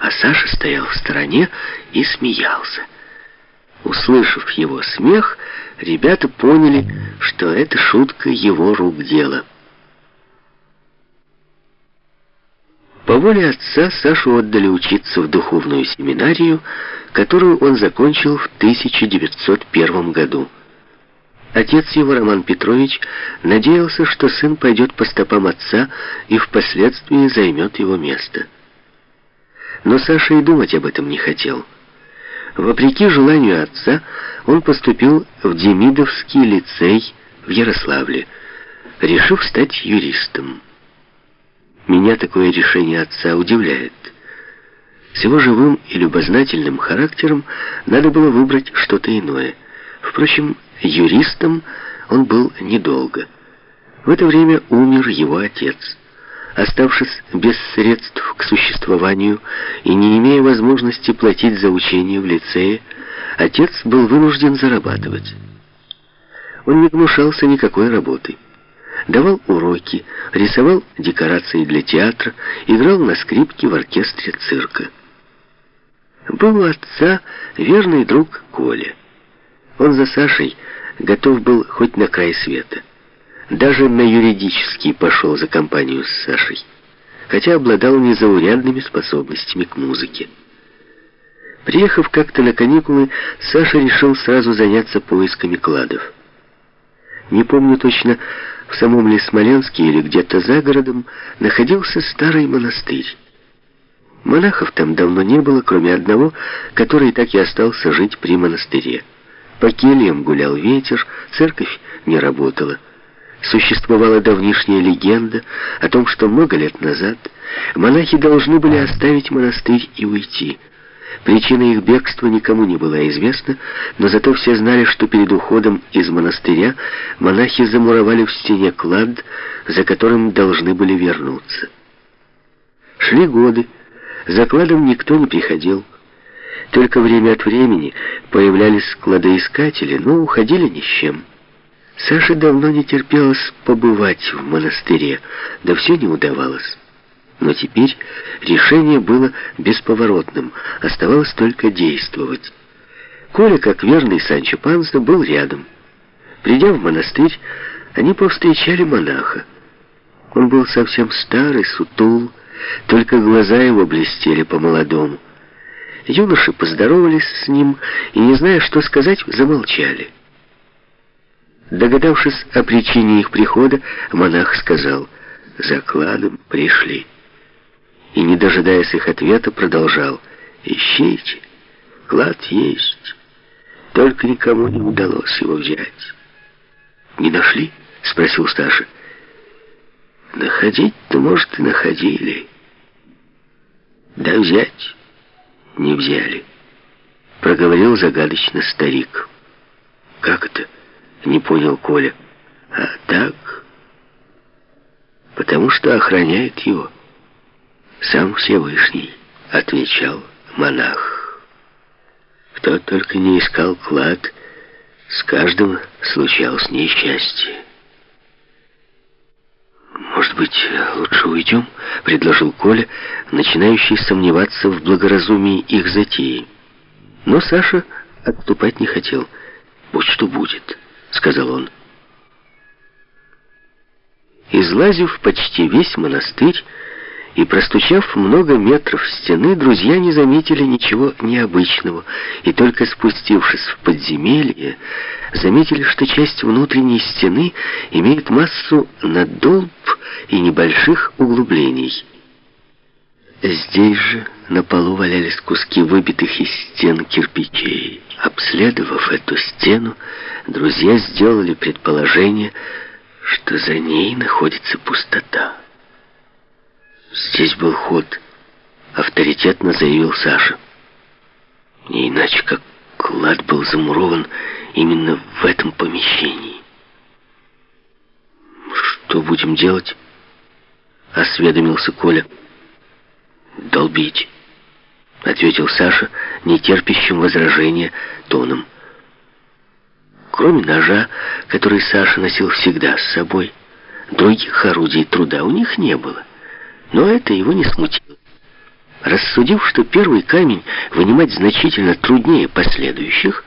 а Саша стоял в стороне и смеялся. Услышав его смех, ребята поняли, что это шутка его рук дело. По воле отца Сашу отдали учиться в духовную семинарию, которую он закончил в 1901 году. Отец его, Роман Петрович, надеялся, что сын пойдет по стопам отца и впоследствии займет его место. Но Саша и думать об этом не хотел. Вопреки желанию отца, он поступил в Демидовский лицей в Ярославле, решив стать юристом. Меня такое решение отца удивляет. С его живым и любознательным характером надо было выбрать что-то иное. Впрочем, юристом он был недолго. В это время умер его отец. Оставшись без средств к существованию и не имея возможности платить за учение в лицее, отец был вынужден зарабатывать. Он не гнушался никакой работы. Давал уроки, рисовал декорации для театра, играл на скрипке в оркестре цирка. Был у отца верный друг Коля. Он за Сашей готов был хоть на край света. Даже на юридический пошел за компанию с Сашей, хотя обладал незаурядными способностями к музыке. Приехав как-то на каникулы, Саша решил сразу заняться поисками кладов. Не помню точно, в самом ли Смоленске или где-то за городом находился старый монастырь. Монахов там давно не было, кроме одного, который так и остался жить при монастыре. По кельям гулял ветер, церковь не работала. Существовала давнишняя легенда о том, что много лет назад монахи должны были оставить монастырь и уйти. Причина их бегства никому не была известна, но зато все знали, что перед уходом из монастыря монахи замуровали в стене клад, за которым должны были вернуться. Шли годы, за кладом никто не приходил. Только время от времени появлялись кладоискатели, но уходили ни с чем. Саше давно не терпелось побывать в монастыре, да все не удавалось. Но теперь решение было бесповоротным, оставалось только действовать. Коля, как верный Санчо Панса, был рядом. Придя в монастырь, они повстречали монаха. Он был совсем старый, сутул, только глаза его блестели по-молодому. Юноши поздоровались с ним и, не зная, что сказать, замолчали. Догадавшись о причине их прихода, монах сказал «Закладом пришли». И, не дожидаясь их ответа, продолжал «Ищите, клад есть, только никому не удалось его взять». «Не нашли?» — спросил Сташа. «Находить-то, может, и находили. Да взять не взяли», — проговорил загадочно старик. «Как это?» Не понял Коля. А так, потому что охраняет его сам Всевышний, отвечал монах. Кто только не искал клад, с каждым случалось несчастье. «Может быть, лучше уйдем?» — предложил Коля, начинающий сомневаться в благоразумии их затеи. Но Саша отступать не хотел. «Будь что будет». — сказал он. Излазив почти весь монастырь и простучав много метров стены, друзья не заметили ничего необычного, и только спустившись в подземелье, заметили, что часть внутренней стены имеет массу надолб и небольших углублений. Здесь же на полу валялись куски выбитых из стен кирпичей. Обследовав эту стену, друзья сделали предположение, что за ней находится пустота. Здесь был ход, авторитетно заявил Саша. Не иначе, как клад был замурован именно в этом помещении. «Что будем делать?» — осведомился Коля долбить», — ответил Саша, нетерпящим возражения тоном. Кроме ножа, который Саша носил всегда с собой, других орудий труда у них не было. Но это его не смутило. Рассудив, что первый камень вынимать значительно труднее последующих,